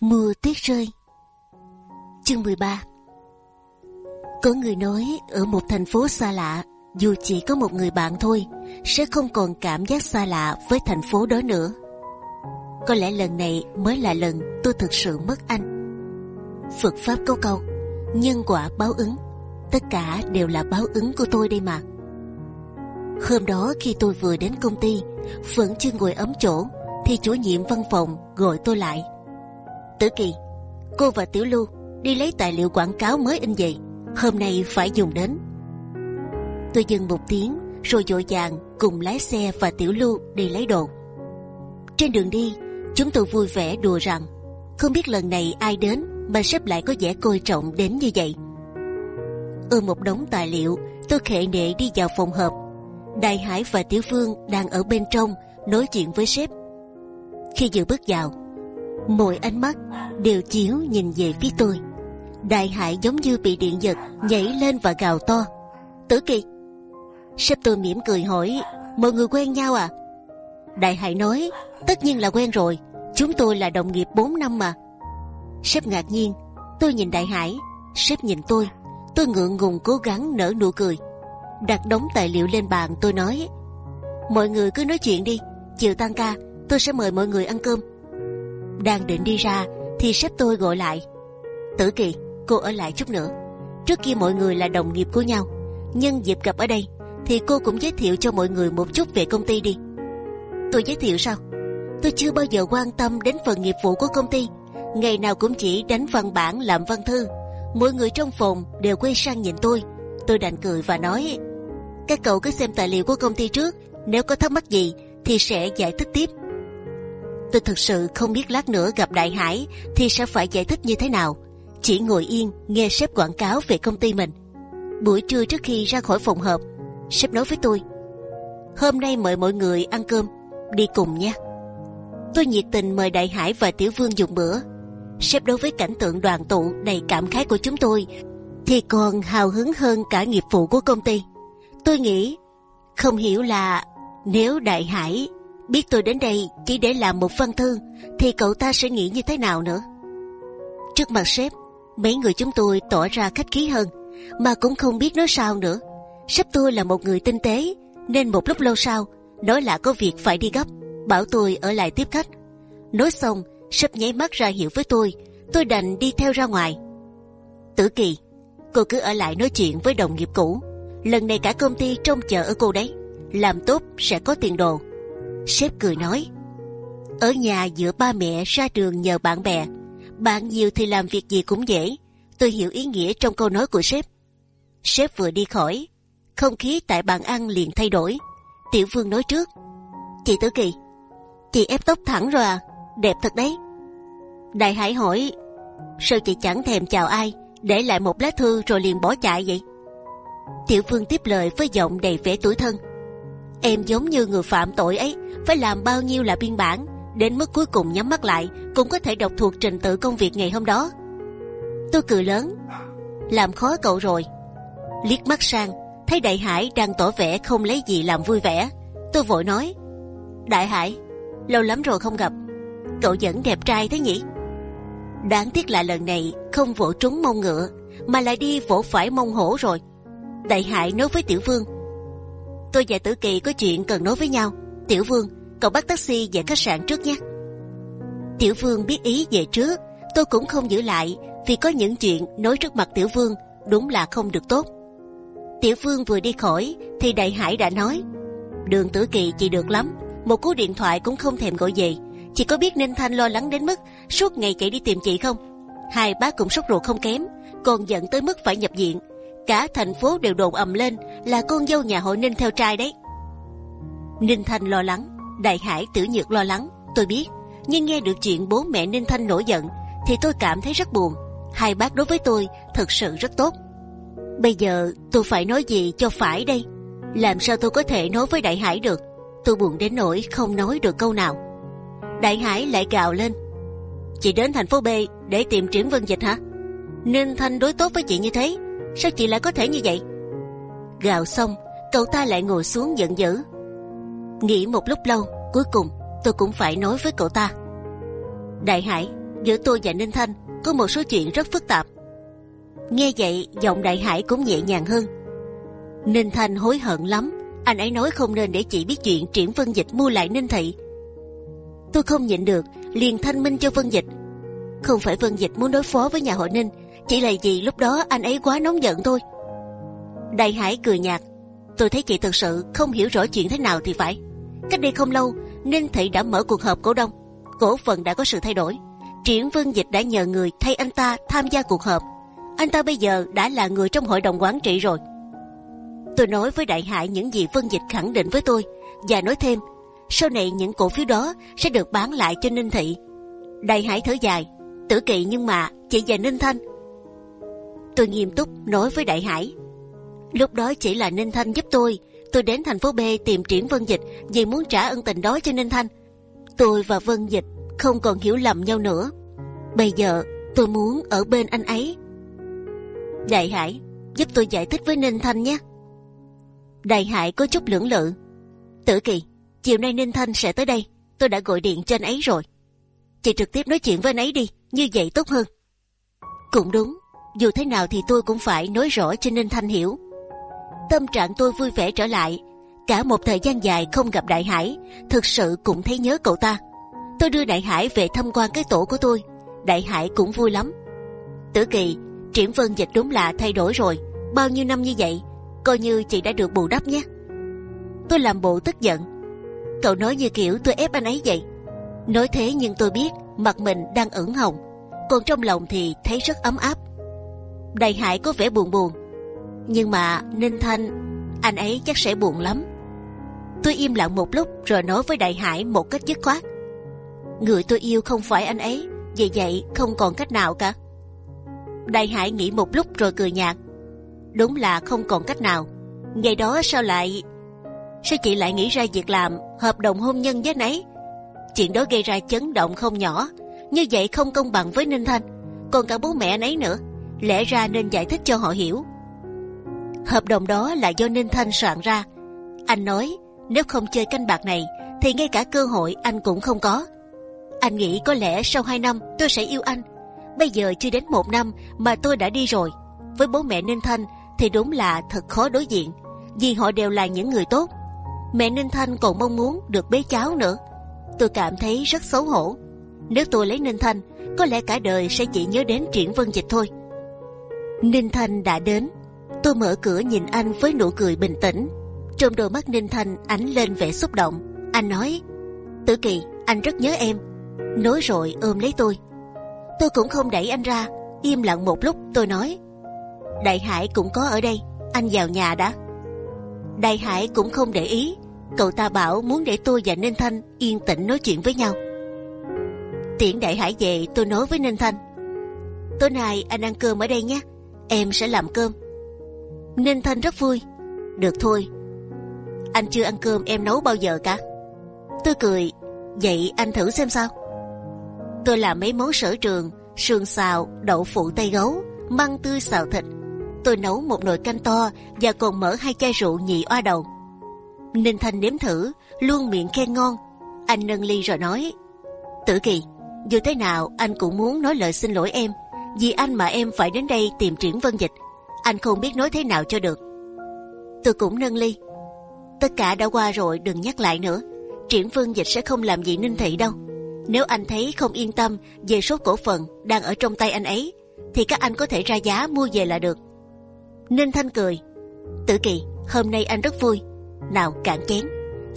Mưa tuyết rơi. Chương 13 Có người nói ở một thành phố xa lạ, Dù chỉ có một người bạn thôi, Sẽ không còn cảm giác xa lạ với thành phố đó nữa. Có lẽ lần này mới là lần tôi thực sự mất anh. Phật Pháp câu câu, Nhân quả báo ứng, Tất cả đều là báo ứng của tôi đây mà. Hôm đó khi tôi vừa đến công ty, Vẫn chưa ngồi ấm chỗ, Thì chủ nhiệm văn phòng gọi tôi lại. Tử Kỳ, cô và Tiểu Lưu đi lấy tài liệu quảng cáo mới in về, hôm nay phải dùng đến. Tôi dừng một tiếng, rồi dội vàng cùng lái xe và Tiểu Lưu đi lấy đồ. Trên đường đi, chúng tôi vui vẻ đùa rằng không biết lần này ai đến mà sếp lại có vẻ coi trọng đến như vậy. Ôm một đống tài liệu, tôi khệ nệ đi vào phòng họp. Đại Hải và Tiểu Phương đang ở bên trong nói chuyện với sếp. Khi vừa bước vào, mỗi ánh mắt đều chiếu nhìn về phía tôi. Đại Hải giống như bị điện giật, nhảy lên và gào to. Tử Kỳ. Sếp tôi mỉm cười hỏi, mọi người quen nhau à? Đại Hải nói, tất nhiên là quen rồi. Chúng tôi là đồng nghiệp 4 năm mà. Sếp ngạc nhiên, tôi nhìn Đại Hải, sếp nhìn tôi. Tôi ngượng ngùng cố gắng nở nụ cười. Đặt đống tài liệu lên bàn tôi nói, mọi người cứ nói chuyện đi. Chiều tan ca, tôi sẽ mời mọi người ăn cơm đang định đi ra, thì sếp tôi gọi lại. Tử kỳ, cô ở lại chút nữa. Trước kia mọi người là đồng nghiệp của nhau nhân dịp gặp ở đây, thì cô cũng giới thiệu cho mọi người một chút về công ty đi. Tôi giới thiệu sao? Tôi chưa bao giờ quan tâm đến phần nghiệp vụ của công ty. Ngày nào cũng chỉ đánh văn bản, làm văn thư. Mọi người trong phòng đều quay sang nhìn tôi. Tôi đành cười và nói, các cậu cứ xem tài liệu của công ty trước, nếu có thắc mắc gì thì sẽ giải thích tiếp tôi thực sự không biết lát nữa gặp đại hải thì sẽ phải giải thích như thế nào. Chỉ ngồi yên, nghe sếp quảng cáo về công ty mình. Buổi trưa trước khi ra khỏi phòng họp, sếp nói với tôi, hôm nay mời mọi người ăn cơm, đi cùng nha. Tôi nhiệt tình mời đại hải và tiểu vương dùng bữa. Sếp đối với cảnh tượng đoàn tụ đầy cảm khái của chúng tôi thì còn hào hứng hơn cả nghiệp vụ của công ty. Tôi nghĩ không hiểu là nếu đại hải biết tôi đến đây chỉ để làm một văn thư, thì cậu ta sẽ nghĩ như thế nào nữa? Trước mặt sếp, mấy người chúng tôi tỏ ra khách khí hơn, mà cũng không biết nói sao nữa. Sếp tôi là một người tinh tế, nên một lúc lâu sau, nói là có việc phải đi gấp, bảo tôi ở lại tiếp khách. Nói xong, sếp nháy mắt ra hiệu với tôi tôi đành đi theo ra ngoài. Tử kỳ, cô cứ ở lại nói chuyện với đồng nghiệp cũ, lần này cả công ty trông chờ ở cô đấy, làm tốt sẽ có tiền đồ. Sếp cười nói, ở nhà giữa ba mẹ ra trường nhờ bạn bè, bạn nhiều thì làm việc gì cũng dễ. Tôi hiểu ý nghĩa trong câu nói của sếp. Sếp vừa đi khỏi, không khí tại bàn ăn liền thay đổi. Tiểu Vương nói trước, chị Tử Kỳ, chị ép tóc thẳng rồi à, đẹp thật đấy. Đại Hải hỏi, sao chị chẳng thèm chào ai, để lại một lá thư rồi liền bỏ chạy vậy? Tiểu Vương tiếp lời với giọng đầy vẻ tuổi thân. Em giống như người phạm tội ấy, phải làm bao nhiêu là biên bản, đến mức cuối cùng nhắm mắt lại cũng có thể đọc thuộc trình tự công việc ngày hôm đó. Tôi cười lớn, làm khó cậu rồi. Liếc mắt sang, thấy đại hải đang tỏ vẻ không lấy gì làm vui vẻ. Tôi vội nói, đại hải, lâu lắm rồi không gặp, cậu vẫn đẹp trai thế nhỉ? Đáng tiếc là lần này không vỗ trúng mông ngựa, mà lại đi vỗ phải mông hổ rồi. Đại hải nói với tiểu vương, tôi và tử kỳ có chuyện cần nói với nhau, tiểu vương cậu bắt taxi về khách sạn trước nhé. Tiểu Vương biết ý về trước, tôi cũng không giữ lại vì có những chuyện nói trước mặt Tiểu Vương đúng là không được tốt. Tiểu Vương vừa đi khỏi thì Đại Hải đã nói: Đường Tử Kỳ chị được lắm, một cú điện thoại cũng không thèm gọi về. Chị có biết Ninh Thanh lo lắng đến mức suốt ngày chạy đi tìm chị không? Hai bác cũng sốt ruột không kém, còn giận tới mức phải nhập viện. Cả thành phố đều đồn ầm lên là con dâu nhà hội Ninh theo trai đấy. Ninh Thanh lo lắng, Đại Hải Tử Nhược lo lắng, tôi biết, nhưng nghe được chuyện bố mẹ Ninh Thanh nổi giận, thì tôi cảm thấy rất buồn. Hai bác đối với tôi thật sự rất tốt. Bây giờ tôi phải nói gì cho phải đây? Làm sao tôi có thể nói với Đại Hải được? Tôi buồn đến nỗi không nói được câu nào. Đại Hải lại gào lên. Chị đến thành phố B để tìm Triển Vân Dịch hả? Ninh Thanh đối tốt với chị như thế, sao chị lại có thể như vậy? Gào xong, cậu ta lại ngồi xuống giận dữ nghĩ một lúc lâu cuối cùng tôi cũng phải nói với cậu ta đại hải giữa tôi và Ninh Thanh có một số chuyện rất phức tạp. Nghe vậy, giọng Đại Hải cũng nhẹ nhàng hơn. Ninh Thanh hối hận lắm. Anh ấy nói không nên để chị biết chuyện triển Vân Dịch mua lại Ninh Thị. Tôi không nhịn được, liền thanh minh cho Vân Dịch. Không phải Vân Dịch muốn đối phó với nhà họ Ninh, chỉ là vì lúc đó anh ấy quá nóng giận thôi. Đại Hải cười nhạt. Tôi thấy chị thực sự không hiểu rõ chuyện thế nào thì phải. Cách đây không lâu, Ninh Thị đã mở cuộc họp cổ đông. Cổ phần đã có sự thay đổi. Triển vương Dịch đã nhờ người thay anh ta tham gia cuộc họp. Anh ta bây giờ đã là người trong hội đồng quản trị rồi. Tôi nói với Đại Hải những gì Vân Dịch khẳng định với tôi và nói thêm sau này những cổ phiếu đó sẽ được bán lại cho Ninh Thị. Đại Hải thở dài, tử kỵ nhưng mà chị và Ninh Thanh. Tôi nghiêm túc nói với Đại Hải. Lúc đó chỉ là Ninh Thanh giúp tôi. Tôi đến thành phố B tìm Triển Vân Dịch vì muốn trả ân tình đó cho Ninh Thanh. Tôi và Vân Dịch không còn hiểu lầm nhau nữa. Bây giờ tôi muốn ở bên anh ấy. Đại Hải giúp tôi giải thích với Ninh Thanh nhé. Đại Hải có chút lưỡng lự. Tử Kỳ, chiều nay Ninh Thanh sẽ tới đây. Tôi đã gọi điện cho anh ấy rồi. Chị trực tiếp nói chuyện với anh ấy đi, như vậy tốt hơn. Cũng đúng, dù thế nào thì tôi cũng phải nói rõ cho Ninh Thanh hiểu. Tâm trạng tôi vui vẻ trở lại. Cả một thời gian dài không gặp Đại Hải, thực sự cũng thấy nhớ cậu ta. Tôi đưa Đại Hải về tham quan cái tổ của tôi. Đại Hải cũng vui lắm. Tử Kỳ, Triển Vân Dịch đúng là thay đổi rồi. Bao nhiêu năm như vậy, coi như chị đã được bù đắp nhé. Tôi làm bộ tức giận. Cậu nói như kiểu tôi ép anh ấy vậy. Nói thế nhưng tôi biết mặt mình đang ửng hồng, còn trong lòng thì thấy rất ấm áp. Đại Hải có vẻ buồn buồn, nhưng mà Ninh Thanh, anh ấy chắc sẽ buồn lắm. Tôi im lặng một lúc rồi nói với Đại Hải một cách dứt khoát. Người tôi yêu không phải anh ấy, vì vậy không còn cách nào cả. Đại Hải nghĩ một lúc rồi cười nhạt đúng là không còn cách nào. Ngày đó sao lại sao chị lại nghĩ ra việc làm hợp đồng hôn nhân với nấy? Chuyện đó gây ra chấn động không nhỏ. Như vậy không công bằng với Ninh Thanh, còn cả bố mẹ nấy nữa. Lẽ ra nên giải thích cho họ hiểu. Hợp đồng đó là do Ninh Thanh soạn ra. Anh nói nếu không chơi canh bạc này thì ngay cả cơ hội anh cũng không có. Anh nghĩ có lẽ sau 2 năm tôi sẽ yêu anh. Bây giờ chưa đến một năm mà tôi đã đi rồi. Với bố mẹ Ninh Thanh thì đúng là thật khó đối diện, vì họ đều là những người tốt. Mẹ Ninh Thanh còn mong muốn được bế cháu nữa. Tôi cảm thấy rất xấu hổ. Nếu tôi lấy Ninh Thanh, có lẽ cả đời sẽ chỉ nhớ đến Triển Vân Dịch thôi. Ninh Thanh đã đến. Tôi mở cửa nhìn anh với nụ cười bình tĩnh. Trong đôi mắt Ninh Thanh ánh lên vẻ xúc động. Anh nói: Tử Kỳ, anh rất nhớ em. Nói rồi ôm lấy tôi. Tôi cũng không đẩy anh ra, im lặng một lúc. Tôi nói: Đại Hải cũng có ở đây, anh vào nhà đã. Đại Hải cũng không để ý, cậu ta bảo muốn để tôi và Ninh Thanh yên tĩnh nói chuyện với nhau. Tiễn Đại Hải về, tôi nói với Ninh Thanh. Tối nay anh ăn cơm ở đây nhé, em sẽ làm cơm. Ninh Thanh rất vui. Được thôi, anh chưa ăn cơm em nấu bao giờ cả. Tôi cười, vậy anh thử xem sao. Tôi làm mấy món sở trường, sườn xào, đậu phụ tây gấu, măng tươi xào thịt, tôi nấu một nồi canh to và còn mở hai chai rượu nhị oa đầu. Ninh Thanh nếm thử, luôn miệng khen ngon. Anh nâng ly rồi nói: Tử Kỳ, dù thế nào anh cũng muốn nói lời xin lỗi em, vì anh mà em phải đến đây tìm Triển Vân Dịch. Anh không biết nói thế nào cho được. Tôi cũng nâng ly. Tất cả đã qua rồi, đừng nhắc lại nữa. Triển Vân Dịch sẽ không làm gì Ninh Thị đâu. Nếu anh thấy không yên tâm về số cổ phần đang ở trong tay anh ấy, thì các anh có thể ra giá mua về là được. Ninh Thanh cười. Tử Kỳ, hôm nay anh rất vui. Nào cạn chén.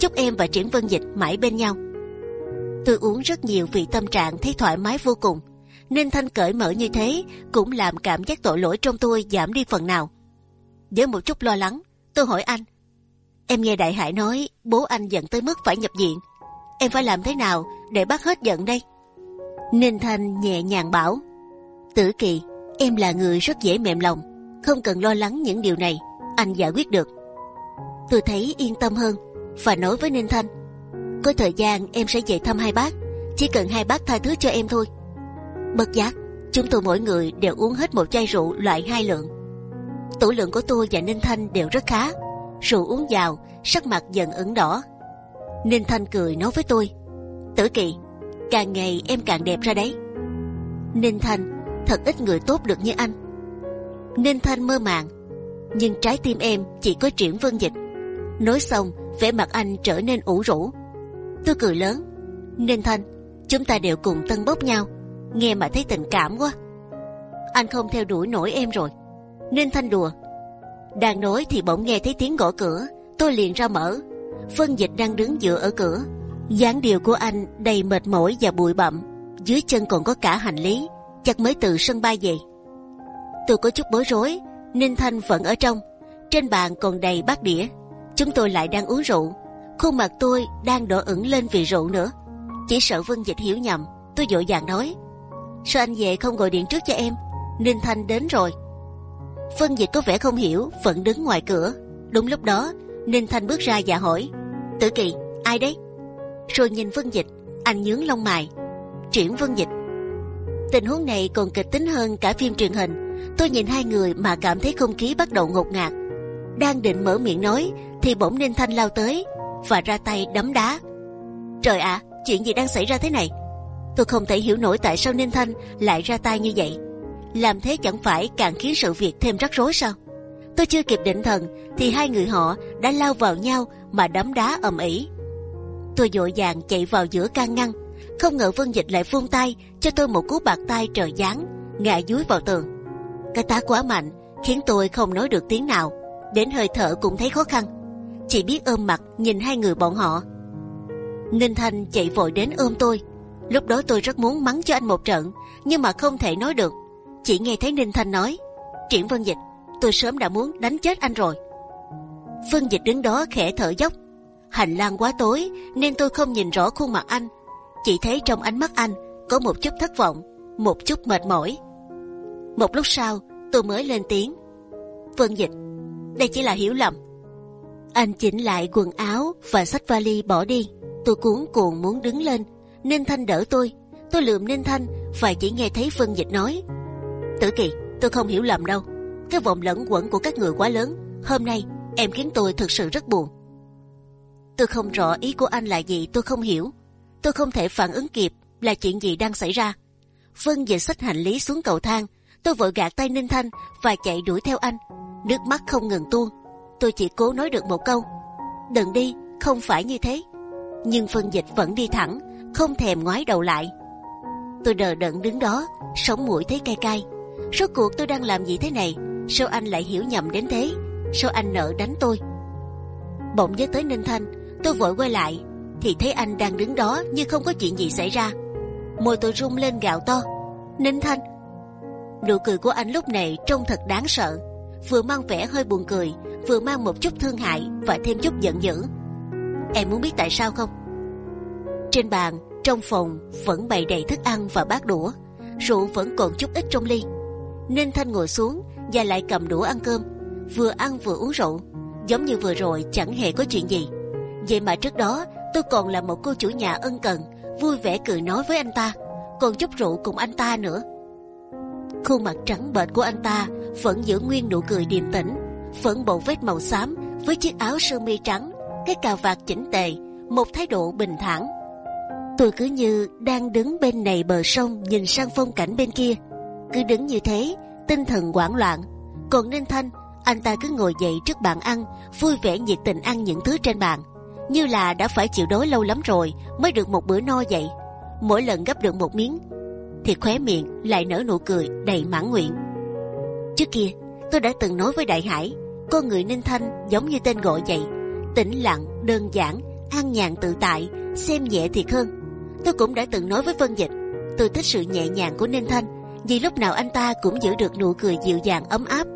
Chúc em và Triển Vân Dịch mãi bên nhau. Tôi uống rất nhiều vì tâm trạng thấy thoải mái vô cùng nên Thanh cởi mở như thế cũng làm cảm giác tội lỗi trong tôi giảm đi phần nào. Với một chút lo lắng, tôi hỏi anh. Em nghe Đại Hải nói bố anh giận tới mức phải nhập viện. Em phải làm thế nào để bắt hết giận đây? Ninh Thanh nhẹ nhàng bảo. Tử Kỳ, em là người rất dễ mềm lòng không cần lo lắng những điều này, anh giải quyết được. Tôi thấy yên tâm hơn và nói với Ninh Thanh, có thời gian em sẽ về thăm hai bác, chỉ cần hai bác tha thứ cho em thôi. Bất giác, chúng tôi mỗi người đều uống hết một chai rượu loại hai lượng. Tủ lượng của tôi và Ninh Thanh đều rất khá, rượu uống vào, sắc mặt dần ửng đỏ. Ninh Thanh cười nói với tôi, Tử Kỳ, càng ngày em càng đẹp ra đấy. Ninh Thanh thật ít người tốt được như anh. Ninh Thanh mơ màng, nhưng trái tim em chỉ có Triển Vân Dịch. Nói xong, vẻ mặt anh trở nên ủ rũ. Tôi cười lớn. Ninh Thanh, chúng ta đều cùng tân bốc nhau, nghe mà thấy tình cảm quá. Anh không theo đuổi nổi em rồi. Ninh Thanh đùa. Đang nói thì bỗng nghe thấy tiếng gõ cửa, tôi liền ra mở. Vân Dịch đang đứng dựa ở cửa, dáng điệu của anh đầy mệt mỏi và bụi bặm, dưới chân còn có cả hành lý, chắc mới từ sân bay về. Tôi có chút bối rối, Ninh Thanh vẫn ở trong, trên bàn còn đầy bát đĩa. Chúng tôi lại đang uống rượu, khuôn mặt tôi đang đỏ ửng lên vì rượu nữa. Chỉ sợ Vân Dịch hiểu nhầm, tôi dội vàng nói: sao anh về không gọi điện trước cho em? Ninh Thanh đến rồi. Vân Dịch có vẻ không hiểu, vẫn đứng ngoài cửa. Đúng lúc đó, Ninh Thanh bước ra và hỏi: Tử Kỳ, ai đấy? Rồi nhìn Vân Dịch, anh nhướng lông mày. Triển Vân Dịch. Tình huống này còn kịch tính hơn cả phim truyền hình. Tôi nhìn hai người mà cảm thấy không khí bắt đầu ngột ngạt. Đang định mở miệng nói, thì bỗng Ninh Thanh lao tới và ra tay đấm đá. Trời ạ, chuyện gì đang xảy ra thế này? Tôi không thể hiểu nổi tại sao Ninh Thanh lại ra tay như vậy. Làm thế chẳng phải càng khiến sự việc thêm rắc rối sao? Tôi chưa kịp định thần thì hai người họ đã lao vào nhau mà đấm đá ầm ĩ. Tôi vội vàng chạy vào giữa can ngăn, không ngờ Vân Dịch lại vung tay cho tôi một cú bạc tay trời giáng, ngã dúi vào tường. Cái tá quá mạnh khiến tôi không nói được tiếng nào, đến hơi thở cũng thấy khó khăn, chỉ biết ôm mặt nhìn hai người bọn họ. Ninh Thanh chạy vội đến ôm tôi. Lúc đó tôi rất muốn mắng cho anh một trận, nhưng mà không thể nói được. Chỉ nghe thấy Ninh Thanh nói: Triển Vân Dịch, tôi sớm đã muốn đánh chết anh rồi. Vân Dịch đứng đó khẽ thở dốc. Hành lang quá tối nên tôi không nhìn rõ khuôn mặt anh, chỉ thấy trong ánh mắt anh có một chút thất vọng, một chút mệt mỏi. Một lúc sau tôi mới lên tiếng. Vân Dịch, đây chỉ là hiểu lầm. Anh chỉnh lại quần áo và xách vali bỏ đi. Tôi cuống cuồng muốn đứng lên, Ninh Thanh đỡ tôi. Tôi lườm Ninh Thanh và chỉ nghe thấy Vân Dịch nói: Tử Kỳ, tôi không hiểu lầm đâu. Cái vòng lẫn quẩn của các người quá lớn. Hôm nay em khiến tôi thực sự rất buồn. Tôi không rõ ý của anh là gì, tôi không hiểu. Tôi không thể phản ứng kịp là chuyện gì đang xảy ra. Vân Dịch xách hành lý xuống cầu thang. Tôi vội gạt tay Ninh Thanh và chạy đuổi theo anh. Nước mắt không ngừng tuôn. Tôi chỉ cố nói được một câu: đừng đi, không phải như thế. Nhưng Vân Dịch vẫn đi thẳng, không thèm ngoái đầu lại. Tôi đờ đẫn đứng đó, sống mũi thấy cay cay. Rốt cuộc tôi đang làm gì thế này? Sao anh lại hiểu nhầm đến thế? Sao anh nợ đánh tôi? Bỗng nhớ tới Ninh Thanh, tôi vội quay lại, thì thấy anh đang đứng đó như không có chuyện gì xảy ra. Môi tôi rung lên gạo to. Ninh Thanh. Nụ cười của anh lúc này trông thật đáng sợ, vừa mang vẻ hơi buồn cười, vừa mang một chút thương hại và thêm chút giận dữ. Em muốn biết tại sao không? Trên bàn, trong phòng vẫn bày đầy thức ăn và bát đũa, rượu vẫn còn chút ít trong ly. Ninh Thanh ngồi xuống và lại cầm đũa ăn cơm, vừa ăn vừa uống rượu, giống như vừa rồi chẳng hề có chuyện gì. Vậy mà trước đó tôi còn là một cô chủ nhà ân cần, vui vẻ cười nói với anh ta, còn chút rượu cùng anh ta nữa. Khuôn mặt trắng bệch của anh ta vẫn giữ nguyên nụ cười điềm tĩnh, vẫn bộ vết màu xám với chiếc áo sơ mi trắng, cái cà vạt chỉnh tề, một thái độ bình thản. Tôi cứ như đang đứng bên này bờ sông nhìn sang phong cảnh bên kia, cứ đứng như thế, tinh thần hoảng loạn. Còn Ninh Thanh, anh ta cứ ngồi dậy trước bàn ăn, vui vẻ nhiệt tình ăn những thứ trên bàn, như là đã phải chịu đói lâu lắm rồi mới được một bữa no vậy. Mỗi lần gấp được một miếng, thì khóe miệng lại nở nụ cười đầy mãn nguyện. Trước kia, tôi đã từng nói với Đại Hải, con người Ninh Thanh giống như tên gọi vậy, tĩnh lặng, đơn giản, an nhàn tự tại, xem nhẹ thiệt hơn. Tôi cũng đã từng nói với Vân Dịch, tôi thích sự nhẹ nhàng của Ninh Thanh, vì lúc nào anh ta cũng giữ được nụ cười dịu dàng ấm áp.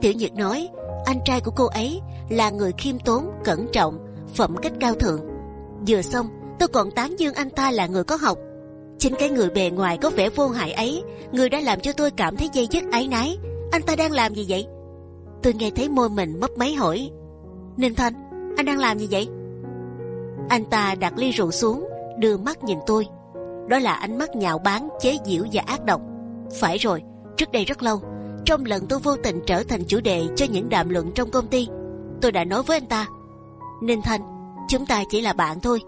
Tiểu Nhược nói, anh trai của cô ấy là người khiêm tốn, cẩn trọng, phẩm cách cao thượng. Vừa xong, tôi còn tán dương anh ta là người có học. Chính cái người bề ngoài có vẻ vô hại ấy, người đã làm cho tôi cảm thấy dây dứt áy náy. Anh ta đang làm gì vậy? Tôi nghe thấy môi mình mấp máy hỏi. Ninh Thanh, anh đang làm gì vậy? Anh ta đặt ly rượu xuống, đưa mắt nhìn tôi. Đó là ánh mắt nhạo báng, chế giễu và ác độc. Phải rồi, trước đây rất lâu, trong lần tôi vô tình trở thành chủ đề cho những đàm luận trong công ty, tôi đã nói với anh ta, Ninh Thanh, chúng ta chỉ là bạn thôi.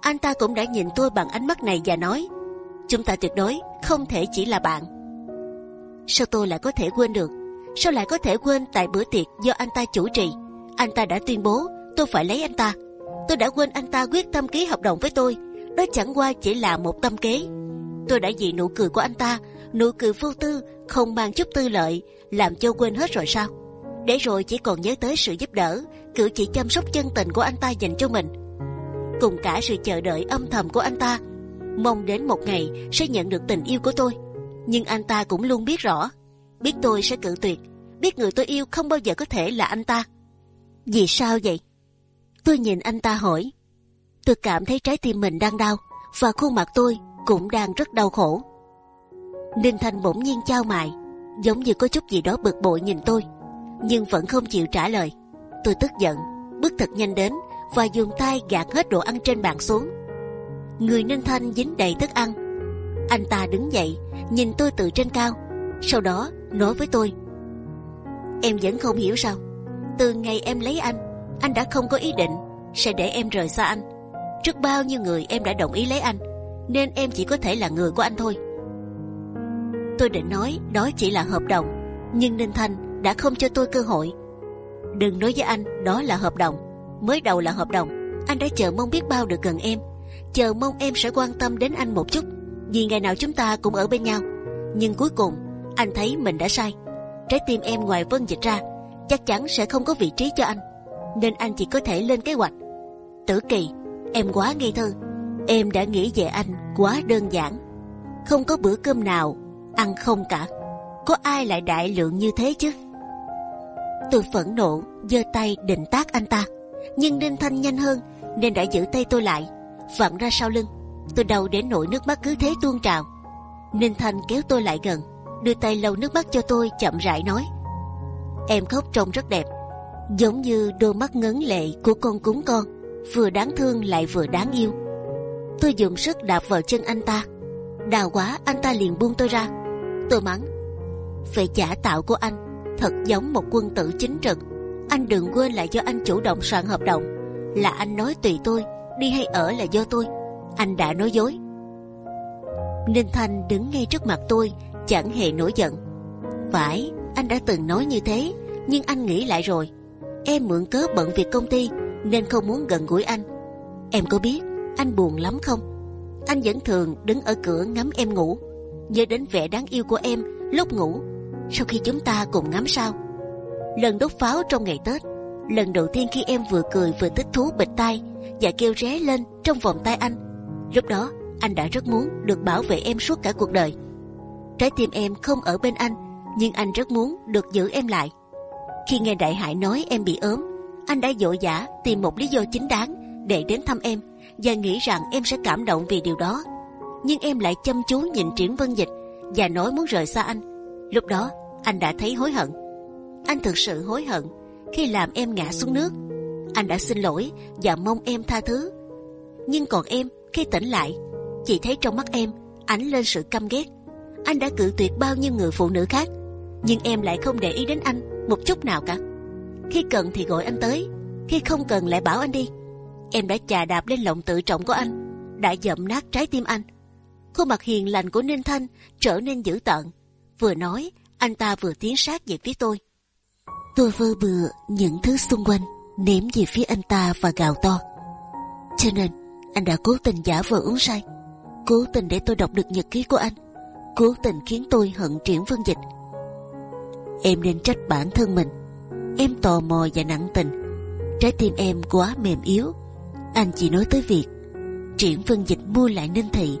Anh ta cũng đã nhìn tôi bằng ánh mắt này và nói, chúng ta tuyệt đối không thể chỉ là bạn. Sao tôi lại có thể quên được? Sao lại có thể quên tại bữa tiệc do anh ta chủ trì? Anh ta đã tuyên bố tôi phải lấy anh ta. Tôi đã quên anh ta quyết tâm ký hợp đồng với tôi. Đó chẳng qua chỉ là một tâm kế. Tôi đã vì nụ cười của anh ta, nụ cười vô tư, không mang chút tư lợi, làm cho quên hết rồi sao? Để rồi chỉ còn nhớ tới sự giúp đỡ, cử chỉ chăm sóc chân tình của anh ta dành cho mình, cùng cả sự chờ đợi âm thầm của anh ta, mong đến một ngày sẽ nhận được tình yêu của tôi. Nhưng anh ta cũng luôn biết rõ, biết tôi sẽ cự tuyệt, biết người tôi yêu không bao giờ có thể là anh ta. Vì sao vậy? Tôi nhìn anh ta hỏi. Tôi cảm thấy trái tim mình đang đau và khuôn mặt tôi cũng đang rất đau khổ. Ninh Thanh bỗng nhiên trao mày, giống như có chút gì đó bực bội nhìn tôi, nhưng vẫn không chịu trả lời. Tôi tức giận, bước thật nhanh đến và dùng tay gạt hết đồ ăn trên bàn xuống. Người Ninh Thanh dính đầy thức ăn. Anh ta đứng dậy, nhìn tôi từ trên cao, sau đó nói với tôi: Em vẫn không hiểu sao? Từ ngày em lấy anh, anh đã không có ý định sẽ để em rời xa anh. Trước bao nhiêu người em đã đồng ý lấy anh, nên em chỉ có thể là người của anh thôi. Tôi định nói đó chỉ là hợp đồng, nhưng Ninh Thanh đã không cho tôi cơ hội. Đừng nói với anh đó là hợp đồng mới đầu là hợp đồng anh đã chờ mong biết bao được gần em chờ mong em sẽ quan tâm đến anh một chút vì ngày nào chúng ta cũng ở bên nhau nhưng cuối cùng anh thấy mình đã sai trái tim em ngoài vân dịch ra chắc chắn sẽ không có vị trí cho anh nên anh chỉ có thể lên kế hoạch tử kỳ em quá ngây thơ. Em đã nghĩ về anh quá đơn giản. Không có bữa cơm nào ăn không cả. Có ai lại đại lượng như thế chứ? Tôi phẫn nộ giơ tay định tác anh ta. Nhưng Ninh Thanh nhanh hơn nên đã giữ tay tôi lại, vặn ra sau lưng. Tôi đầu đến nỗi nước mắt cứ thế tuôn trào. Ninh Thanh kéo tôi lại gần, đưa tay lau nước mắt cho tôi chậm rãi nói: Em khóc trông rất đẹp, giống như đôi mắt ngấn lệ của con cúng con, vừa đáng thương lại vừa đáng yêu. Tôi dùng sức đạp vào chân anh ta, đào quá anh ta liền buông tôi ra. Tôi mắng: Vẻ giả tạo của anh thật giống một quân tử chính trực anh đừng quên là do anh chủ động soạn hợp đồng, là anh nói tùy tôi, đi hay ở là do tôi. Anh đã nói dối. Ninh Thanh đứng ngay trước mặt tôi, chẳng hề nổi giận. Phải, anh đã từng nói như thế, nhưng anh nghĩ lại rồi. Em mượn cớ bận việc công ty nên không muốn gần gũi anh. Em có biết anh buồn lắm không? Anh vẫn thường đứng ở cửa ngắm em ngủ, nhớ đến vẻ đáng yêu của em lúc ngủ. Sau khi chúng ta cùng ngắm sao, lần đốt pháo trong ngày Tết, lần đầu tiên khi em vừa cười vừa thích thú bịch tay và kêu ré lên trong vòng tay anh. Lúc đó anh đã rất muốn được bảo vệ em suốt cả cuộc đời. Trái tim em không ở bên anh, nhưng anh rất muốn được giữ em lại. Khi nghe Đại Hải nói em bị ốm, anh đã dội dã tìm một lý do chính đáng để đến thăm em và nghĩ rằng em sẽ cảm động vì điều đó. Nhưng em lại chăm chú nhìn Triển Vân Dịch và nói muốn rời xa anh. Lúc đó anh đã thấy hối hận anh thực sự hối hận khi làm em ngã xuống nước. Anh đã xin lỗi và mong em tha thứ. Nhưng còn em khi tỉnh lại, chỉ thấy trong mắt em ánh lên sự căm ghét. Anh đã cự tuyệt bao nhiêu người phụ nữ khác, nhưng em lại không để ý đến anh một chút nào cả. Khi cần thì gọi anh tới, khi không cần lại bảo anh đi. Em đã chà đạp lên lòng tự trọng của anh, đã dậm nát trái tim anh. Khuôn mặt hiền lành của Ninh Thanh trở nên dữ tợn. Vừa nói, anh ta vừa tiến sát về phía tôi. Tôi vơ bừa những thứ xung quanh ném về phía anh ta và gào to. Cho nên anh đã cố tình giả vờ uống say, cố tình để tôi đọc được nhật ký của anh, cố tình khiến tôi hận triển vân dịch. Em nên trách bản thân mình. Em tò mò và nặng tình. Trái tim em quá mềm yếu. Anh chỉ nói tới việc triển phân dịch mua lại ninh thị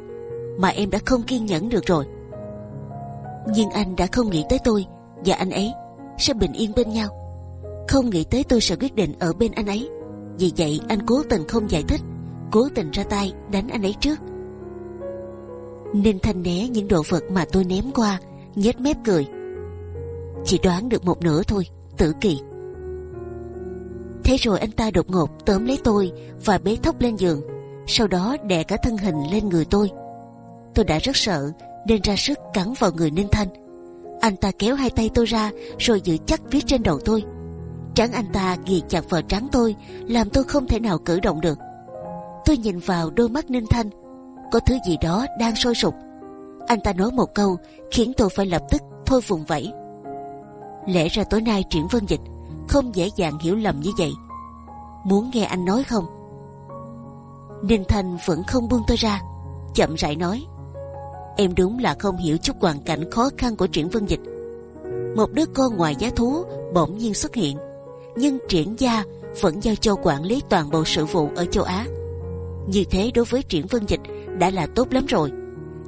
mà em đã không kiên nhẫn được rồi. Nhưng anh đã không nghĩ tới tôi và anh ấy sẽ bình yên bên nhau. Không nghĩ tới tôi sẽ quyết định ở bên anh ấy. Vì vậy anh cố tình không giải thích, cố tình ra tay đánh anh ấy trước. ninh thanh né những đồ vật mà tôi ném qua, nhếch mép cười. Chỉ đoán được một nửa thôi, tử kỳ. Thế rồi anh ta đột ngột tóm lấy tôi và bế thốc lên giường, sau đó đè cả thân hình lên người tôi. Tôi đã rất sợ nên ra sức cắn vào người Ninh Thanh anh ta kéo hai tay tôi ra rồi giữ chắc phía trên đầu tôi. Trán anh ta ghi chặt vào trán tôi, làm tôi không thể nào cử động được. Tôi nhìn vào đôi mắt Ninh Thanh, có thứ gì đó đang sôi sục, Anh ta nói một câu khiến tôi phải lập tức thôi vùng vẫy. Lẽ ra tối nay triển vân dịch không dễ dàng hiểu lầm như vậy. Muốn nghe anh nói không? Ninh Thanh vẫn không buông tôi ra, chậm rãi nói: Em đúng là không hiểu chút hoàn cảnh khó khăn của triển vân dịch. Một đứa con ngoài giá thú bỗng nhiên xuất hiện, nhưng triển gia vẫn giao cho quản lý toàn bộ sự vụ ở châu Á. Như thế đối với triển vân dịch đã là tốt lắm rồi,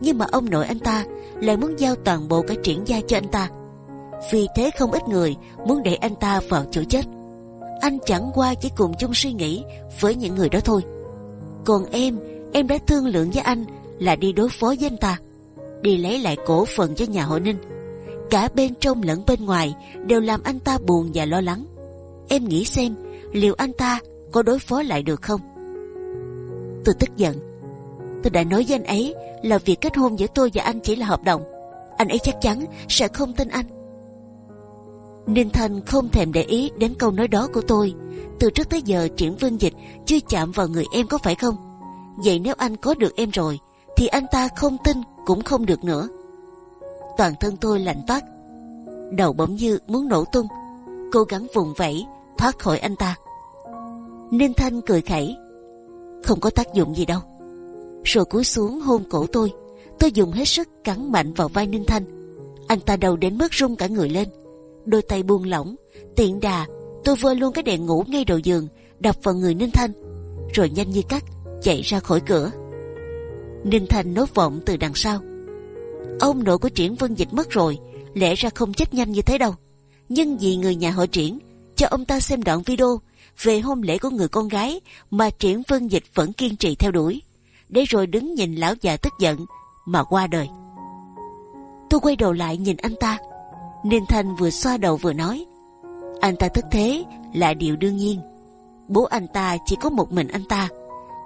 nhưng mà ông nội anh ta lại muốn giao toàn bộ cả triển gia cho anh ta. Vì thế không ít người muốn để anh ta vào chỗ chết. Anh chẳng qua chỉ cùng chung suy nghĩ với những người đó thôi. Còn em, em đã thương lượng với anh là đi đối phó với anh ta, đi lấy lại cổ phần cho nhà họ Ninh. Cả bên trong lẫn bên ngoài đều làm anh ta buồn và lo lắng. Em nghĩ xem liệu anh ta có đối phó lại được không? Tôi tức giận. Tôi đã nói với anh ấy là việc kết hôn giữa tôi và anh chỉ là hợp đồng. Anh ấy chắc chắn sẽ không tin anh. Ninh Thành không thèm để ý đến câu nói đó của tôi. Từ trước tới giờ triển vương dịch chưa chạm vào người em có phải không? Vậy nếu anh có được em rồi, thì anh ta không tin cũng không được nữa. Toàn thân tôi lạnh toát, đầu bỗng như muốn nổ tung, cố gắng vùng vẫy thoát khỏi anh ta. Ninh Thanh cười khẩy, không có tác dụng gì đâu. Rồi cúi xuống hôn cổ tôi, tôi dùng hết sức cắn mạnh vào vai Ninh Thanh. Anh ta đầu đến mức rung cả người lên, đôi tay buông lỏng, tiện đà tôi vơ luôn cái đèn ngủ ngay đầu giường, đập vào người Ninh Thanh, rồi nhanh như cắt chạy ra khỏi cửa. Ninh Thanh nốt vọng từ đằng sau. Ông nội của Triển Vân Dịch mất rồi, lẽ ra không chết nhanh như thế đâu. Nhưng vì người nhà họ Triển cho ông ta xem đoạn video về hôn lễ của người con gái mà Triển Vân Dịch vẫn kiên trì theo đuổi, để rồi đứng nhìn lão già tức giận mà qua đời. Tôi quay đầu lại nhìn anh ta, Ninh Thanh vừa xoa đầu vừa nói, anh ta thất thế là điều đương nhiên. Bố anh ta chỉ có một mình anh ta,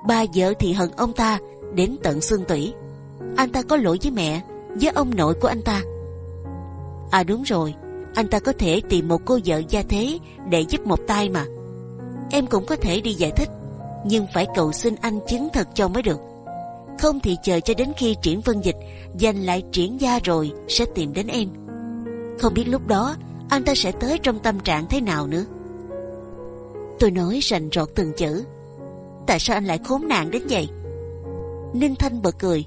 ba vợ thì hận ông ta đến tận xương tủy. Anh ta có lỗi với mẹ, với ông nội của anh ta. À đúng rồi, anh ta có thể tìm một cô vợ gia thế để giúp một tay mà. Em cũng có thể đi giải thích, nhưng phải cầu xin anh chứng thật cho mới được. Không thì chờ cho đến khi triển vân dịch giành lại triển gia rồi sẽ tìm đến em. Không biết lúc đó anh ta sẽ tới trong tâm trạng thế nào nữa. Tôi nói rành rọt từng chữ. Tại sao anh lại khốn nạn đến vậy? Ninh Thanh bật cười.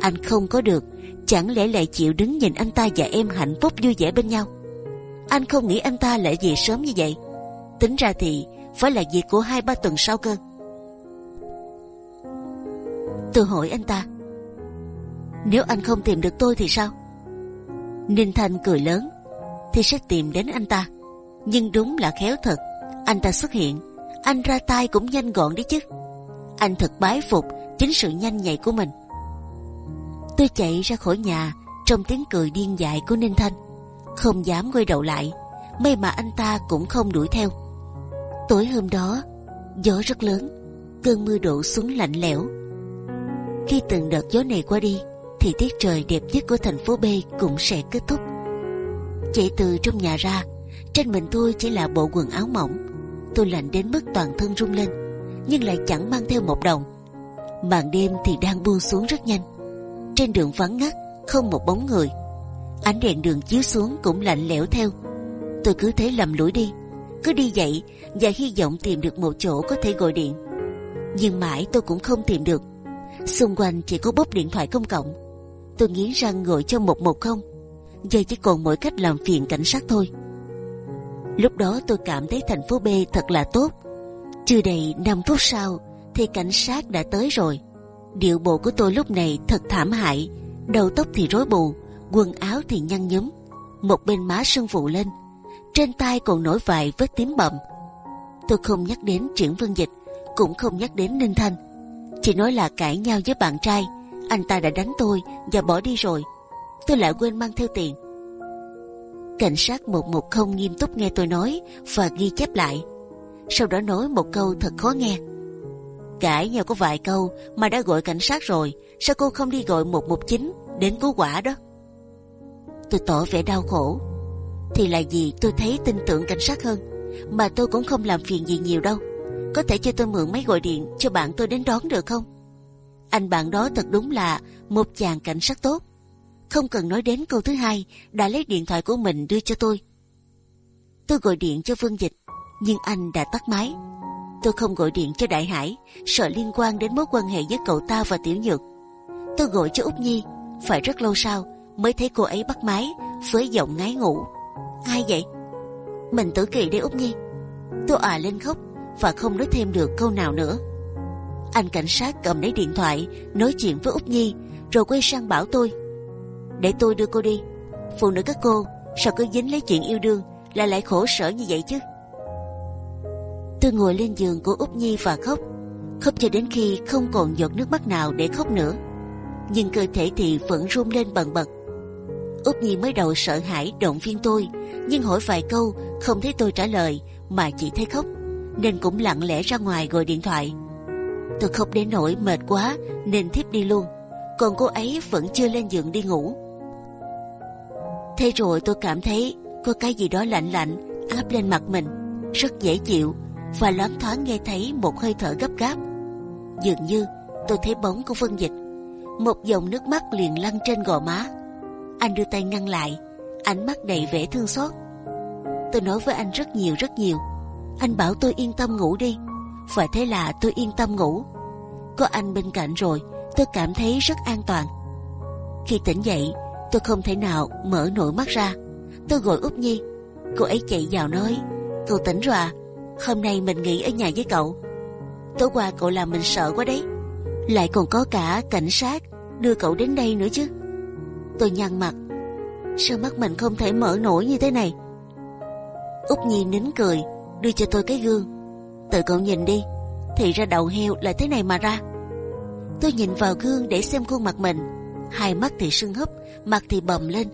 Anh không có được, chẳng lẽ lại chịu đứng nhìn anh ta và em hạnh phúc vui vẻ bên nhau? Anh không nghĩ anh ta lại về sớm như vậy. Tính ra thì phải là việc của hai ba tuần sau cơ. Tôi hỏi anh ta. Nếu anh không tìm được tôi thì sao? Ninh Thanh cười lớn. Thì sẽ tìm đến anh ta. Nhưng đúng là khéo thật. Anh ta xuất hiện. Anh ra tay cũng nhanh gọn đấy chứ. Anh thật bái phục chính sự nhanh nhạy của mình. Tôi chạy ra khỏi nhà trong tiếng cười điên dại của Ninh Thanh, không dám quay đầu lại. May mà anh ta cũng không đuổi theo. Tối hôm đó, gió rất lớn, cơn mưa đổ xuống lạnh lẽo. Khi từng đợt gió này qua đi, thì tiết trời đẹp nhất của thành phố B cũng sẽ kết thúc. Chạy từ trong nhà ra, trên mình tôi chỉ là bộ quần áo mỏng. Tôi lạnh đến mức toàn thân rung lên, nhưng lại chẳng mang theo một đồng. Màn đêm thì đang buông xuống rất nhanh. Trên đường vắng ngắt không một bóng người. Ánh đèn đường chiếu xuống cũng lạnh lẽo theo. Tôi cứ thế lầm lũi đi cứ đi dậy và hy vọng tìm được một chỗ có thể gọi điện. Nhưng mãi tôi cũng không tìm được. Xung quanh chỉ có bóp điện thoại công cộng tôi nghiến răng gọi cho một một không. Giờ chỉ còn mỗi cách làm phiền cảnh sát thôi. Lúc đó tôi cảm thấy thành phố B thật là tốt. Chưa đầy 5 phút sau thì cảnh sát đã tới rồi. Điệu bộ của tôi lúc này thật thảm hại, đầu tóc thì rối bù, quần áo thì nhăn nhúm, một bên má sưng phụ lên, trên tay còn nổi vài vết tím bầm. Tôi không nhắc đến triển vân dịch, cũng không nhắc đến ninh thanh, chỉ nói là cãi nhau với bạn trai, anh ta đã đánh tôi và bỏ đi rồi. Tôi lại quên mang theo tiền. Cảnh sát một một không nghiêm túc nghe tôi nói và ghi chép lại. Sau đó nói một câu thật khó nghe cãi nhau có vài câu mà đã gọi cảnh sát rồi, sao cô không đi gọi một một chín đến cứu quả đó tôi tỏ vẻ đau khổ thì là gì tôi thấy tin tưởng cảnh sát hơn, mà tôi cũng không làm phiền gì nhiều đâu có thể cho tôi mượn máy gọi điện cho bạn tôi đến đón được không anh bạn đó thật đúng là một chàng cảnh sát tốt không cần nói đến câu thứ hai đã lấy điện thoại của mình đưa cho tôi. Tôi gọi điện cho Phương Dịch, nhưng anh đã tắt máy. Tôi không gọi điện cho Đại Hải, sợ liên quan đến mối quan hệ với cậu ta và Tiểu Nhược. Tôi gọi cho Úc Nhi, phải rất lâu sau mới thấy cô ấy bắt máy với giọng ngái ngủ. Ai vậy? Mình Tử Kỳ đây Úc Nhi. Tôi à lên khóc và không nói thêm được câu nào nữa. Anh cảnh sát cầm lấy điện thoại nói chuyện với Úc Nhi rồi quay sang bảo tôi để tôi đưa cô đi. Phụ nữ các cô sao cứ dính lấy chuyện yêu đương là lại khổ sở như vậy chứ? Tôi ngồi lên giường của Úc Nhi và khóc, khóc cho đến khi không còn giọt nước mắt nào để khóc nữa. Nhưng cơ thể thì vẫn run lên bần bật. Úc Nhi mới đầu sợ hãi động viên tôi, nhưng hỏi vài câu không thấy tôi trả lời mà chỉ thấy khóc, nên cũng lặng lẽ ra ngoài gọi điện thoại. Tôi không đến nỗi mệt quá nên thiếp đi luôn, còn cô ấy vẫn chưa lên giường đi ngủ. Thế rồi tôi cảm thấy có cái gì đó lạnh lạnh áp lên mặt mình, rất dễ chịu và loáng thoáng nghe thấy một hơi thở gấp gáp. Dường như tôi thấy bóng của Vân Dịch, một dòng nước mắt liền lăn trên gò má. Anh đưa tay ngăn lại, ánh mắt đầy vẻ thương xót. Tôi nói với anh rất nhiều rất nhiều. Anh bảo tôi yên tâm ngủ đi, Vậy thế là tôi yên tâm ngủ. Có anh bên cạnh rồi, tôi cảm thấy rất an toàn. Khi tỉnh dậy, tôi không thể nào mở nổi mắt ra. Tôi gọi úc Nhi, cô ấy chạy vào nói, cậu tỉnh rồi à? Hôm nay mình nghỉ ở nhà với cậu. Tối qua cậu làm mình sợ quá đấy. Lại còn có cả cảnh sát đưa cậu đến đây nữa chứ. Tôi nhăn mặt, sao mắt mình không thể mở nổi như thế này? úc Nhi nín cười, đưa cho tôi cái gương. Tự cậu nhìn đi, thì ra đầu heo là thế này mà ra. Tôi nhìn vào gương để xem khuôn mặt mình, hai mắt thì sưng húp, mặt thì bầm lên.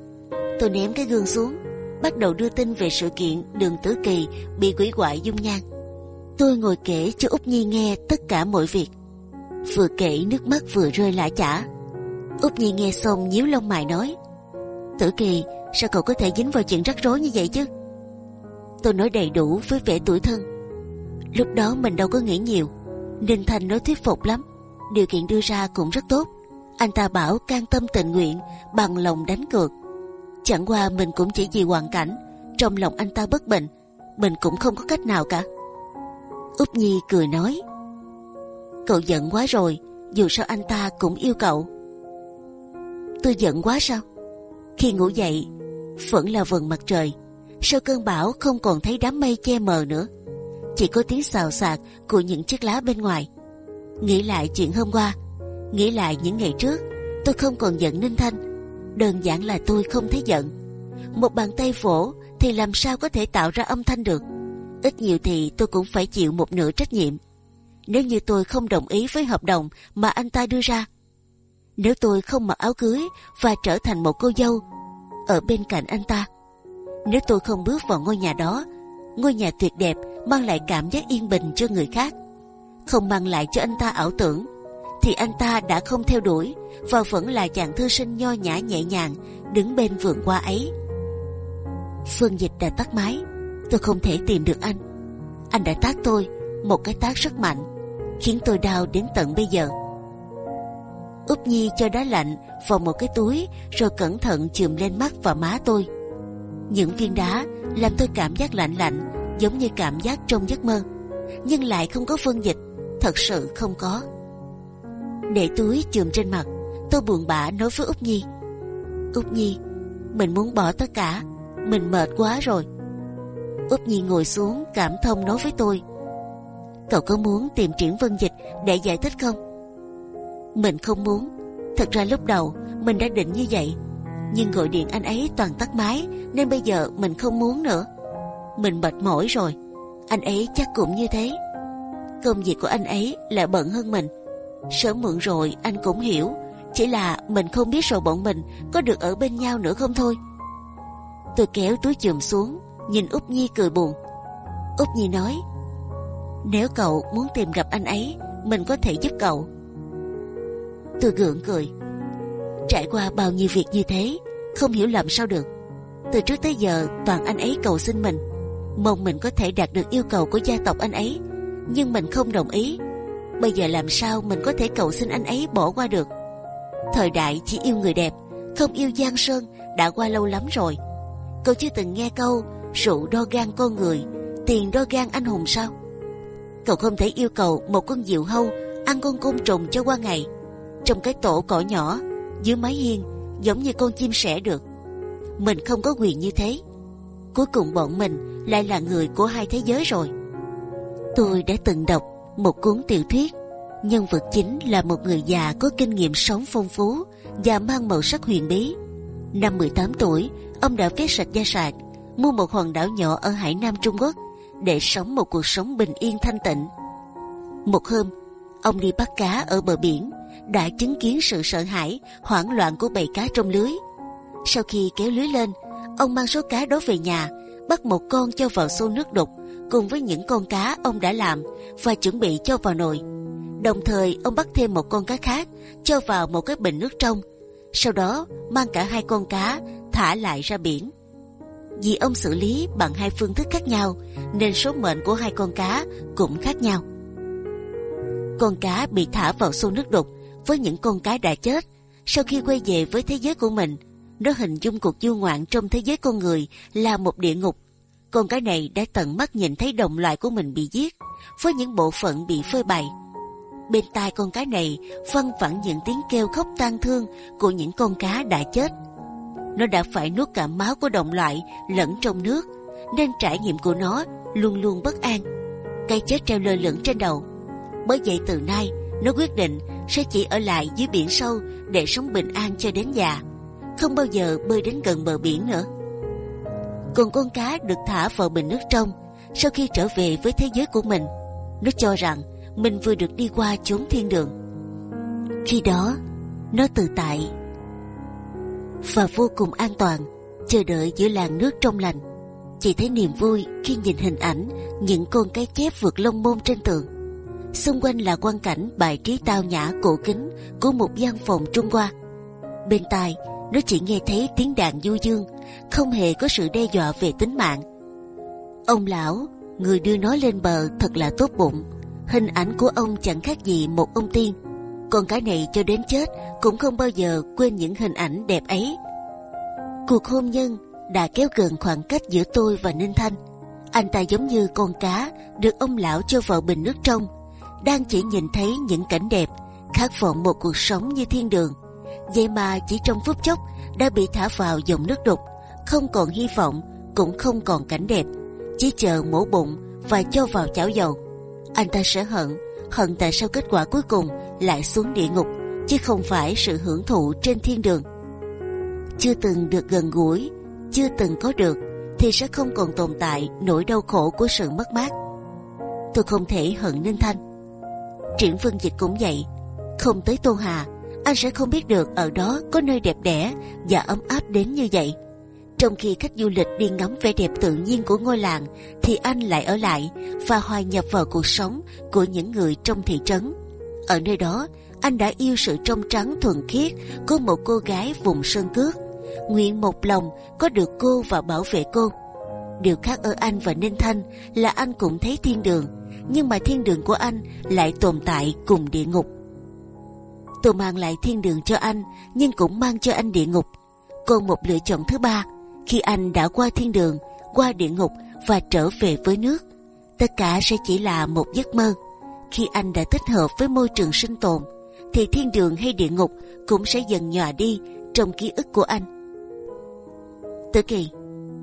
Tôi ném cái gương xuống, bắt đầu đưa tin về sự kiện đường Tử Kỳ bị quỷ quại dung nhan. Tôi ngồi kể cho Úc Nhi nghe tất cả mọi việc. Vừa kể nước mắt vừa rơi lã chả. Úc Nhi nghe xong nhíu lông mày nói: Tử Kỳ, sao cậu có thể dính vào chuyện rắc rối như vậy chứ? Tôi nói đầy đủ với vẻ tuổi thân. Lúc đó mình đâu có nghĩ nhiều, ninh Thành nói thuyết phục lắm. Điều kiện đưa ra cũng rất tốt. Anh ta bảo can tâm tình nguyện, bằng lòng đánh cược. Chẳng qua mình cũng chỉ vì hoàn cảnh, trong lòng anh ta bất bình, mình cũng không có cách nào cả. Úc Nhi cười nói, cậu giận quá rồi, dù sao anh ta cũng yêu cậu. Tôi giận quá sao? Khi ngủ dậy, vẫn là vầng mặt trời. Sau cơn bão không còn thấy đám mây che mờ nữa, chỉ có tiếng xào xạc của những chiếc lá bên ngoài. Nghĩ lại chuyện hôm qua, nghĩ lại những ngày trước, tôi không còn giận Ninh Thanh. Đơn giản là tôi không thấy giận. Một bàn tay phổ thì làm sao có thể tạo ra âm thanh được? Ít nhiều thì tôi cũng phải chịu một nửa trách nhiệm. Nếu như tôi không đồng ý với hợp đồng mà anh ta đưa ra, nếu tôi không mặc áo cưới và trở thành một cô dâu ở bên cạnh anh ta, nếu tôi không bước vào ngôi nhà đó, ngôi nhà tuyệt đẹp mang lại cảm giác yên bình cho người khác, không mang lại cho anh ta ảo tưởng, thì anh ta đã không theo đuổi và vẫn là chàng thư sinh nho nhã nhẹ nhàng đứng bên vườn hoa ấy. Phương Dịch đã tắt máy, tôi không thể tìm được anh. Anh đã tát tôi một cái tát rất mạnh, khiến tôi đau đến tận bây giờ. Úp Nhi cho đá lạnh vào một cái túi rồi cẩn thận chườm lên mắt và má tôi. Những viên đá làm tôi cảm giác lạnh lạnh, giống như cảm giác trong giấc mơ, nhưng lại không có phân dịch, thật sự không có. Để túi chườm trên mặt, tôi buồn bã nói với Úc Nhi: Úc Nhi, mình muốn bỏ tất cả, mình mệt quá rồi. Úc Nhi ngồi xuống cảm thông nói với tôi: Cậu có muốn tìm Triển Vân Dịch để giải thích không? Mình không muốn. Thật ra lúc đầu mình đã định như vậy, nhưng gọi điện anh ấy toàn tắt máy nên bây giờ mình không muốn nữa. Mình mệt mỏi rồi, anh ấy chắc cũng như thế. Công việc của anh ấy lại bận hơn mình. Sớm muộn rồi anh cũng hiểu, chỉ là mình không biết rồi bọn mình có được ở bên nhau nữa không thôi. Tôi kéo túi chườm xuống, nhìn út Nhi cười buồn. út Nhi nói: Nếu cậu muốn tìm gặp anh ấy, mình có thể giúp cậu. Tôi gượng cười. Trải qua bao nhiêu việc như thế, không hiểu làm sao được. Từ trước tới giờ toàn anh ấy cầu xin mình, mong mình có thể đạt được yêu cầu của gia tộc anh ấy, nhưng mình không đồng ý. Bây giờ làm sao mình có thể cầu xin anh ấy bỏ qua được? Thời đại chỉ yêu người đẹp, không yêu Giang Sơn đã qua lâu lắm rồi. Cậu chưa từng nghe câu rượu đo gan con người, tiền đo gan anh hùng sao? Cậu không thể yêu cầu một con diều hâu ăn con côn trùng cho qua ngày trong cái tổ cỏ nhỏ dưới mái hiên giống như con chim sẻ được. Mình không có quyền như thế. Cuối cùng bọn mình lại là người của hai thế giới rồi. Tôi đã từng đọc một cuốn tiểu thuyết nhân vật chính là một người già có kinh nghiệm sống phong phú và mang màu sắc huyền bí. Năm 18 tuổi, ông đã viết sạch gia sản, mua một hòn đảo nhỏ ở hải nam Trung Quốc để sống một cuộc sống bình yên thanh tịnh. Một hôm, ông đi bắt cá ở bờ biển, đã chứng kiến sự sợ hãi, hoảng loạn của bầy cá trong lưới. Sau khi kéo lưới lên, ông mang số cá đó về nhà, bắt một con cho vào xô nước đục cùng với những con cá ông đã làm và chuẩn bị cho vào nồi. Đồng thời ông bắt thêm một con cá khác cho vào một cái bình nước trong. Sau đó mang cả hai con cá thả lại ra biển. Vì ông xử lý bằng hai phương thức khác nhau nên số mệnh của hai con cá cũng khác nhau. Con cá bị thả vào xô nước đục với những con cá đã chết. Sau khi quay về với thế giới của mình, nó hình dung cuộc du ngoạn trong thế giới con người là một địa ngục. Con cá này đã tận mắt nhìn thấy đồng loại của mình bị giết, với những bộ phận bị phơi bày. Bên tai con cá này văng vẳng những tiếng kêu khóc tang thương của những con cá đã chết. Nó đã phải nuốt cả máu của đồng loại lẫn trong nước, nên trải nghiệm của nó luôn luôn bất an. Cây chết treo lơ lửng trên đầu. Bởi vậy từ nay nó quyết định sẽ chỉ ở lại dưới biển sâu để sống bình an cho đến già, không bao giờ bơi đến gần bờ biển nữa. Còn con cá được thả vào bình nước trong sau khi trở về với thế giới của mình, nó cho rằng mình vừa được đi qua chốn thiên đường. Khi đó, nó tự tại và vô cùng an toàn, chờ đợi giữa làn nước trong lành. Chỉ thấy niềm vui khi nhìn hình ảnh những con cái chép vượt lông môn trên tường. Xung quanh là quang cảnh bài trí tao nhã cổ kính của một gian phòng Trung Hoa. Bên tai, nó chỉ nghe thấy tiếng đàn du dương, không hề có sự đe dọa về tính mạng. Ông lão, người đưa nó lên bờ thật là tốt bụng. Hình ảnh của ông chẳng khác gì một ông tiên. Còn cái này cho đến chết cũng không bao giờ quên những hình ảnh đẹp ấy. Cuộc hôn nhân đã kéo gần khoảng cách giữa tôi và Ninh Thanh. Anh ta giống như con cá được ông lão cho vào bình nước trong, đang chỉ nhìn thấy những cảnh đẹp, khát vọng một cuộc sống như thiên đường. Vậy mà chỉ trong phút chốc đã bị thả vào dòng nước đục, không còn hy vọng, cũng không còn cảnh đẹp, chỉ chờ mổ bụng và cho vào chảo dầu. Anh ta sẽ hận, hận tại sao kết quả cuối cùng lại xuống địa ngục, chứ không phải sự hưởng thụ trên thiên đường. Chưa từng được gần gũi, chưa từng có được, thì sẽ không còn tồn tại nỗi đau khổ của sự mất mát. Tôi không thể hận Ninh Thanh. Triển Vân Dịch cũng vậy, không tới Tô Hà, anh sẽ không biết được ở đó có nơi đẹp đẽ và ấm áp đến như vậy. Trong khi khách du lịch đi ngắm vẻ đẹp tự nhiên của ngôi làng, thì anh lại ở lại và hòa nhập vào cuộc sống của những người trong thị trấn. Ở nơi đó, anh đã yêu sự trong trắng thuần khiết của một cô gái vùng sơn cước. Nguyện một lòng có được cô và bảo vệ cô. Điều khác ở anh và Ninh Thanh là anh cũng thấy thiên đường, nhưng mà thiên đường của anh lại tồn tại cùng địa ngục. Tôi mang lại thiên đường cho anh, nhưng cũng mang cho anh địa ngục. Còn một lựa chọn thứ ba, khi anh đã qua thiên đường, qua địa ngục và trở về với nước, tất cả sẽ chỉ là một giấc mơ. Khi anh đã thích hợp với môi trường sinh tồn, thì thiên đường hay địa ngục cũng sẽ dần nhòa đi trong ký ức của anh. Tử Kỳ,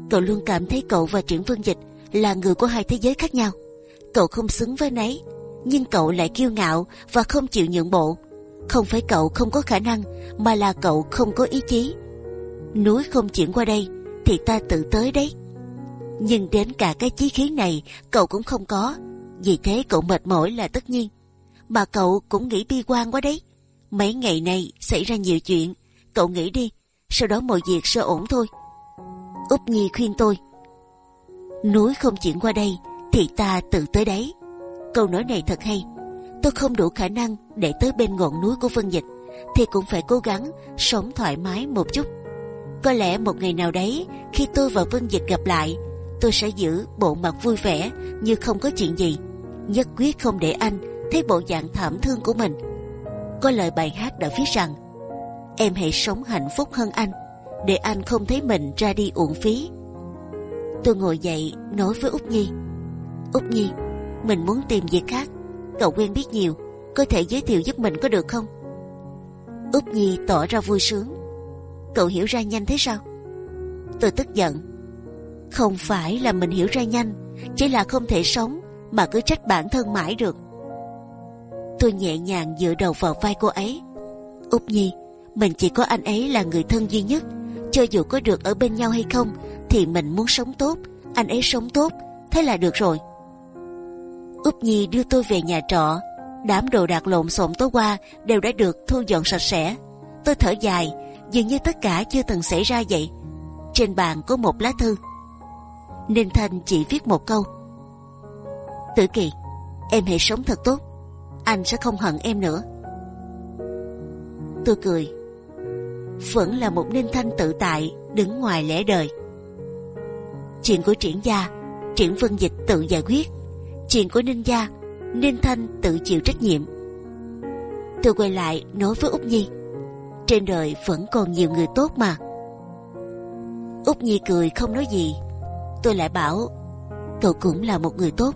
cậu luôn cảm thấy cậu và Triển Vương Dịch là người của hai thế giới khác nhau. Cậu không xứng với nấy, nhưng cậu lại kiêu ngạo và không chịu nhượng bộ. Không phải cậu không có khả năng, mà là cậu không có ý chí. Núi không chuyển qua đây, thì ta tự tới đấy. Nhưng đến cả cái chí khí này cậu cũng không có, vì thế cậu mệt mỏi là tất nhiên. Mà cậu cũng nghĩ bi quan quá đấy. Mấy ngày này xảy ra nhiều chuyện, cậu nghĩ đi, sau đó mọi việc sẽ ổn thôi. Úc Nhi khuyên tôi. Núi không chuyển qua đây, thì ta tự tới đấy. Câu nói này thật hay. Tôi không đủ khả năng để tới bên ngọn núi của Vân Dịch, thì cũng phải cố gắng sống thoải mái một chút. Có lẽ một ngày nào đấy, khi tôi và Vân Dịch gặp lại, tôi sẽ giữ bộ mặt vui vẻ như không có chuyện gì. Nhất quyết không để anh thấy bộ dạng thảm thương của mình. Có lời bài hát đã viết rằng em hãy sống hạnh phúc hơn anh, để anh không thấy mình ra đi uổng phí. Tôi ngồi dậy nói với út nhi, út nhi, mình muốn tìm việc khác. Cậu quen biết nhiều, có thể giới thiệu giúp mình có được không? út nhi tỏ ra vui sướng. Cậu hiểu ra nhanh thế sao? Tôi tức giận. Không phải là mình hiểu ra nhanh, chỉ là không thể sống mà cứ trách bản thân mãi được. Tôi nhẹ nhàng dựa đầu vào vai cô ấy. út Nhi, mình chỉ có anh ấy là người thân duy nhất. Cho dù có được ở bên nhau hay không, thì mình muốn sống tốt, anh ấy sống tốt, thế là được rồi. Úp Nhi đưa tôi về nhà trọ. Đám đồ đạc lộn xộn tối qua đều đã được thu dọn sạch sẽ. Tôi thở dài, dường như tất cả chưa từng xảy ra vậy. Trên bàn có một lá thư. Ninh Thanh chỉ viết một câu. Tử Kỳ, em hãy sống thật tốt anh sẽ không hận em nữa. Tôi cười. Vẫn là một Ninh Thanh tự tại đứng ngoài lẽ đời. Chuyện của triển gia, triển vân dịch tự giải quyết. Chuyện của Ninh gia, Ninh Thanh tự chịu trách nhiệm. Tôi quay lại nói với Úc Nhi. Trên đời vẫn còn nhiều người tốt mà. Úc Nhi cười không nói gì. Tôi lại bảo cậu cũng là một người tốt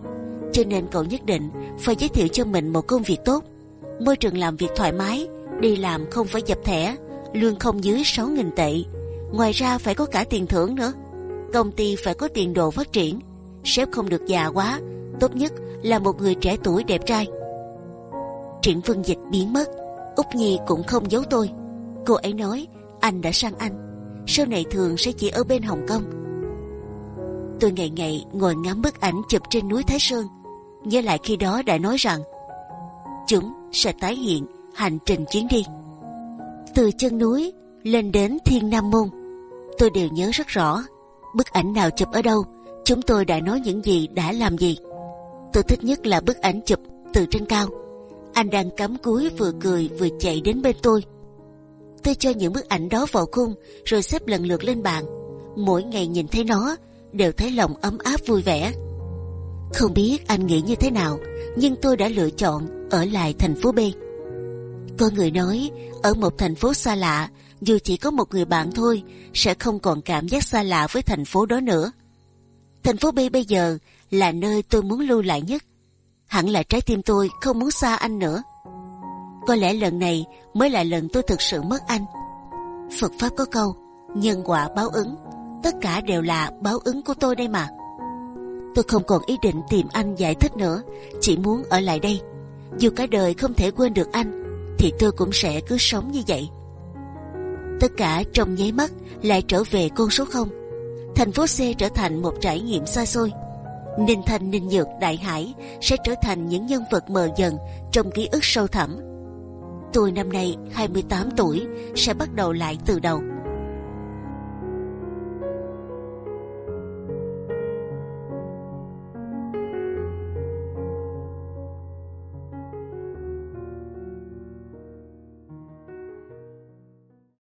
cho nên cậu nhất định phải giới thiệu cho mình một công việc tốt, môi trường làm việc thoải mái, đi làm không phải dập thẻ, lương không dưới 6.000 tệ. Ngoài ra phải có cả tiền thưởng nữa. Công ty phải có tiền đồ phát triển, sếp không được già quá, tốt nhất là một người trẻ tuổi đẹp trai. Triển Vân Dịch biến mất, Úc Nhi cũng không giấu tôi. Cô ấy nói anh đã sang Anh, sau này thường sẽ chỉ ở bên Hồng Kông. Tôi ngày ngày ngồi ngắm bức ảnh chụp trên núi Thái Sơn nhớ lại khi đó đã nói rằng chúng sẽ tái hiện hành trình chuyến đi từ chân núi lên đến thiên nam môn tôi đều nhớ rất rõ bức ảnh nào chụp ở đâu chúng tôi đã nói những gì đã làm gì tôi thích nhất là bức ảnh chụp từ trên cao anh đang cắm cúi vừa cười vừa chạy đến bên tôi tôi cho những bức ảnh đó vào khung rồi xếp lần lượt lên bàn mỗi ngày nhìn thấy nó đều thấy lòng ấm áp vui vẻ không biết anh nghĩ như thế nào, nhưng tôi đã lựa chọn ở lại thành phố B. Có người nói ở một thành phố xa lạ, dù chỉ có một người bạn thôi, sẽ không còn cảm giác xa lạ với thành phố đó nữa. Thành phố B bây giờ là nơi tôi muốn lưu lại nhất. Hẳn là trái tim tôi không muốn xa anh nữa. Có lẽ lần này mới là lần tôi thực sự mất anh. Phật pháp có câu nhân quả báo ứng, tất cả đều là báo ứng của tôi đây mà. Tôi không còn ý định tìm anh giải thích nữa, chỉ muốn ở lại đây. Dù cả đời không thể quên được anh, thì tôi cũng sẽ cứ sống như vậy. Tất cả trong nháy mắt lại trở về con số không. Thành phố C trở thành một trải nghiệm xa xôi. Ninh Thanh, Ninh Nhược, Đại Hải sẽ trở thành những nhân vật mờ dần trong ký ức sâu thẳm. Tôi năm nay 28 tuổi sẽ bắt đầu lại từ đầu